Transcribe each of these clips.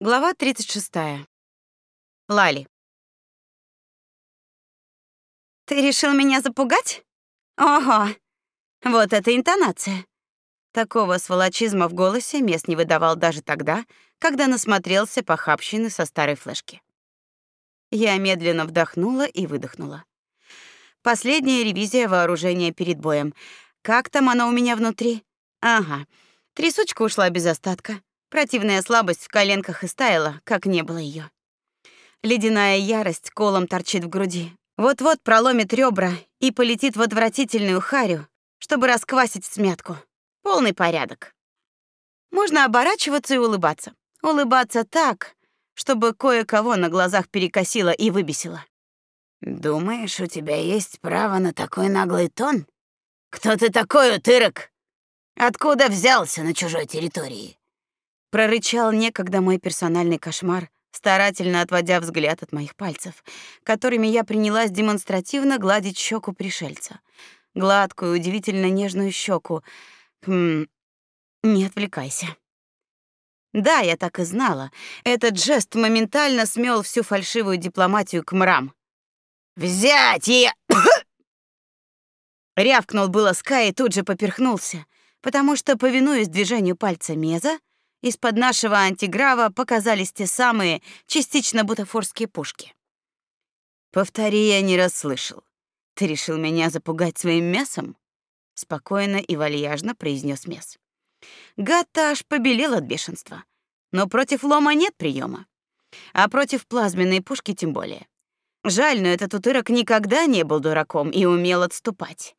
Глава 36. Лали. Ты решил меня запугать? Ого. Вот это интонация. Такого сволочизма в голосе Мест не выдавал даже тогда, когда насмотрелся похабщины со старой флешки. Я медленно вдохнула и выдохнула. Последняя ревизия вооружения перед боем. Как там оно у меня внутри? Ага. Трясучка ушла без остатка. Противная слабость в коленках истаяла, как не было ее. Ледяная ярость колом торчит в груди. Вот-вот проломит ребра и полетит в отвратительную харю, чтобы расквасить смятку. Полный порядок. Можно оборачиваться и улыбаться. Улыбаться так, чтобы кое-кого на глазах перекосило и выбесило. Думаешь, у тебя есть право на такой наглый тон? Кто ты такой, утырок? Откуда взялся на чужой территории? Прорычал некогда мой персональный кошмар, старательно отводя взгляд от моих пальцев, которыми я принялась демонстративно гладить щеку пришельца. Гладкую, удивительно нежную щеку. Хм, не отвлекайся. Да, я так и знала. Этот жест моментально смел всю фальшивую дипломатию к мрам. «Взять ее!» Рявкнул было Скай и тут же поперхнулся, потому что, повинуясь движению пальца Меза, из-под нашего антиграва показались те самые частично бутафорские пушки. Повтори, я не расслышал. Ты решил меня запугать своим мясом? спокойно и вальяжно произнес Мес. Гад-то аж побелел от бешенства. Но против лома нет приема, А против плазменной пушки тем более. Жаль, но этот утырок никогда не был дураком и умел отступать.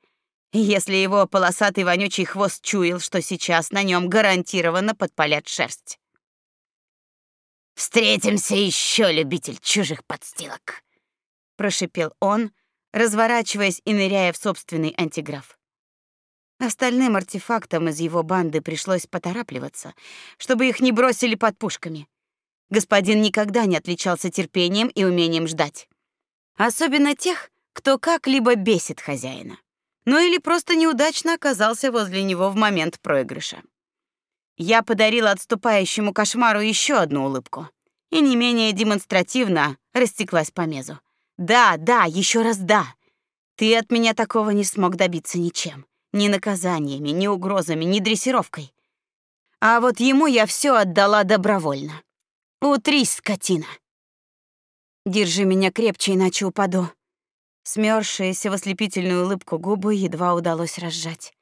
Если его полосатый вонючий хвост чуял, что сейчас на нем гарантированно подпалят шерсть. Встретимся еще, любитель чужих подстилок, прошипел он, разворачиваясь и ныряя в собственный антиграф. Остальным артефактам из его банды пришлось поторапливаться, чтобы их не бросили под пушками. Господин никогда не отличался терпением и умением ждать. Особенно тех, кто как-либо бесит хозяина ну или просто неудачно оказался возле него в момент проигрыша. Я подарила отступающему кошмару еще одну улыбку и не менее демонстративно растеклась по мезу. Да, да, еще раз да. Ты от меня такого не смог добиться ничем, ни наказаниями, ни угрозами, ни дрессировкой. А вот ему я все отдала добровольно. Утрись, скотина. Держи меня крепче, иначе упаду. Смёрзшиеся в ослепительную улыбку губы едва удалось разжать.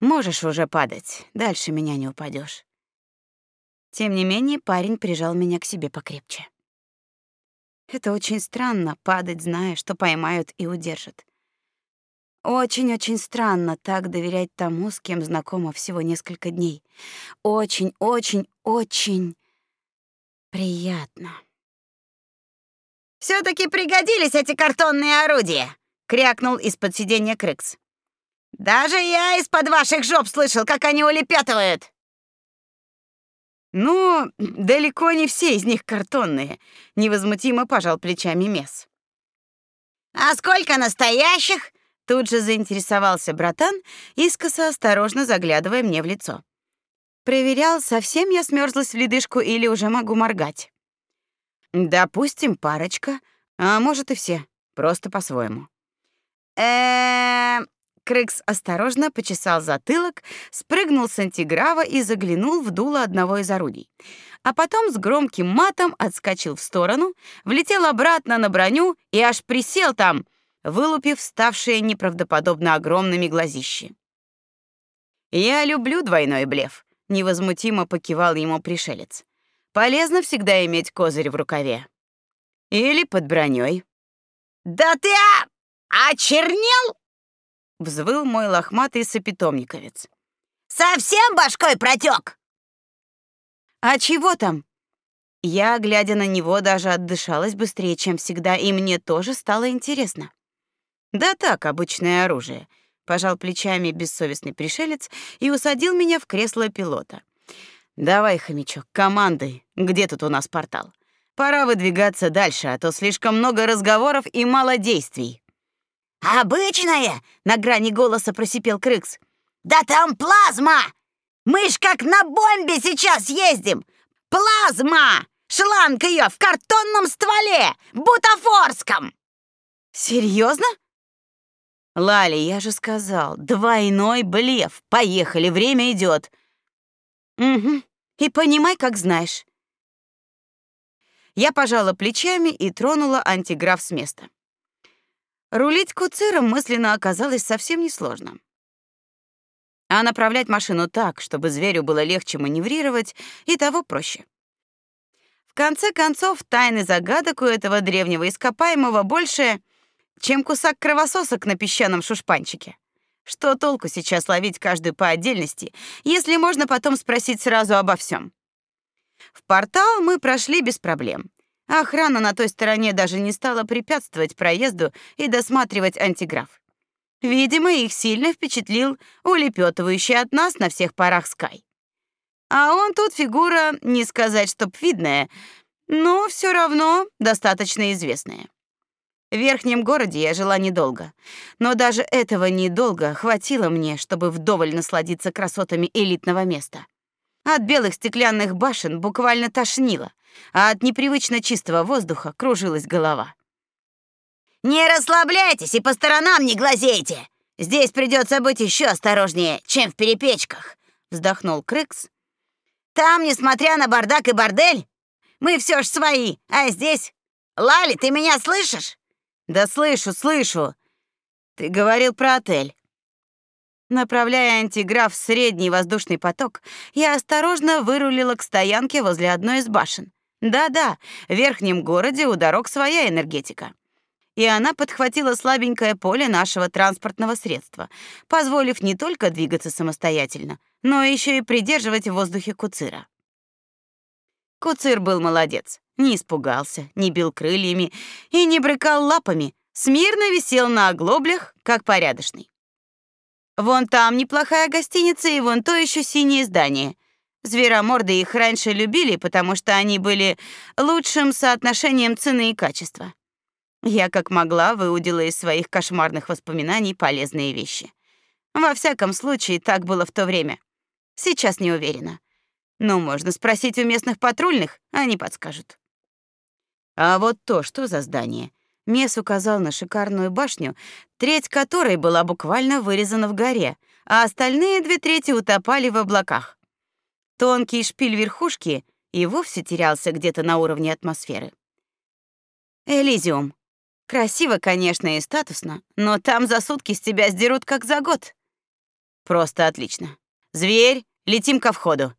Можешь уже падать, дальше меня не упадешь. Тем не менее, парень прижал меня к себе покрепче. Это очень странно падать, зная, что поймают и удержат. Очень-очень странно так доверять тому, с кем знакома всего несколько дней. Очень-очень-очень приятно. Все-таки пригодились эти картонные орудия, крякнул из-под сиденья Крыкс. Даже я из-под ваших жоп слышал, как они улепетывают. Ну, далеко не все из них картонные, невозмутимо пожал плечами Мес. А сколько настоящих? Тут же заинтересовался братан, искоса осторожно заглядывая мне в лицо. Проверял, совсем я смерзлась в ледышку или уже могу моргать. Допустим, парочка, а может и все, просто по-своему. Э, Крыкс осторожно почесал затылок, спрыгнул с антиграва и заглянул в дуло одного из орудий. А потом с громким матом отскочил в сторону, влетел обратно на броню и аж присел там, вылупив ставшие неправдоподобно огромными глазищи. Я люблю двойной блеф, невозмутимо покивал ему пришелец. Полезно всегда иметь козырь в рукаве. Или под броней. Да ты очернел? Взвыл мой лохматый сопитомниковец. Совсем башкой протек? А чего там? Я, глядя на него, даже отдышалась быстрее, чем всегда, и мне тоже стало интересно. Да так, обычное оружие. Пожал плечами бессовестный пришелец и усадил меня в кресло пилота. Давай, хомячок, командой. Где тут у нас портал? Пора выдвигаться дальше, а то слишком много разговоров и мало действий. Обычная, на грани голоса просипел Крыкс. Да там плазма! Мы ж как на бомбе сейчас ездим. Плазма! Шланг ее в картонном стволе! Бутафорском!» Серьезно? Лали, я же сказал, двойной блеф. Поехали, время идет. Угу. И понимай, как знаешь. Я пожала плечами и тронула антиграф с места. Рулить куциром мысленно оказалось совсем несложно. А направлять машину так, чтобы зверю было легче маневрировать, и того проще. В конце концов, тайны загадок у этого древнего ископаемого больше, чем кусок кровососок на песчаном шушпанчике. Что толку сейчас ловить каждую по отдельности, если можно потом спросить сразу обо всем? В портал мы прошли без проблем. Охрана на той стороне даже не стала препятствовать проезду и досматривать антиграф. Видимо, их сильно впечатлил улепетывающий от нас на всех парах Скай. А он тут фигура, не сказать, чтоб видная, но все равно достаточно известная. В верхнем городе я жила недолго, но даже этого недолго хватило мне, чтобы вдоволь насладиться красотами элитного места. От белых стеклянных башен буквально тошнило, а от непривычно чистого воздуха кружилась голова. «Не расслабляйтесь и по сторонам не глазейте! Здесь придется быть еще осторожнее, чем в перепечках», — вздохнул Крыкс. «Там, несмотря на бардак и бордель, мы все ж свои, а здесь... Лали, ты меня слышишь?» Да слышу, слышу. Ты говорил про отель. Направляя антиграф в средний воздушный поток, я осторожно вырулила к стоянке возле одной из башен. Да-да, в верхнем городе у дорог своя энергетика. И она подхватила слабенькое поле нашего транспортного средства, позволив не только двигаться самостоятельно, но еще и придерживать в воздухе куцира. Куцир был молодец. Не испугался, не бил крыльями и не брыкал лапами, смирно висел на оглоблях, как порядочный. Вон там неплохая гостиница и вон то еще синее здание. Звероморды их раньше любили, потому что они были лучшим соотношением цены и качества. Я как могла выудила из своих кошмарных воспоминаний полезные вещи. Во всяком случае, так было в то время. Сейчас не уверена. Но можно спросить у местных патрульных, они подскажут. А вот то, что за здание? Мес указал на шикарную башню, треть которой была буквально вырезана в горе, а остальные две трети утопали в облаках. Тонкий шпиль верхушки и вовсе терялся где-то на уровне атмосферы. Элизиум. Красиво, конечно, и статусно, но там за сутки с тебя сдерут как за год. Просто отлично. Зверь, летим ко входу.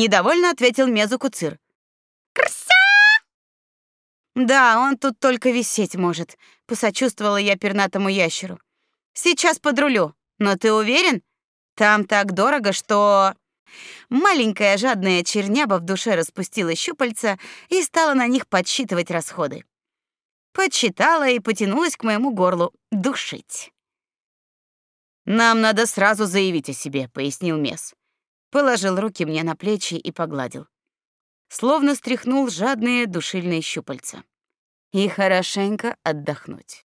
Недовольно ответил Мезу Куцир. Крся! Да, он тут только висеть может, посочувствовала я пернатому ящеру. Сейчас подрулю. Но ты уверен? Там так дорого, что Маленькая жадная черняба в душе распустила щупальца и стала на них подсчитывать расходы. Подсчитала и потянулась к моему горлу душить. Нам надо сразу заявить о себе, пояснил Мес положил руки мне на плечи и погладил. Словно стряхнул жадные душильные щупальца. И хорошенько отдохнуть.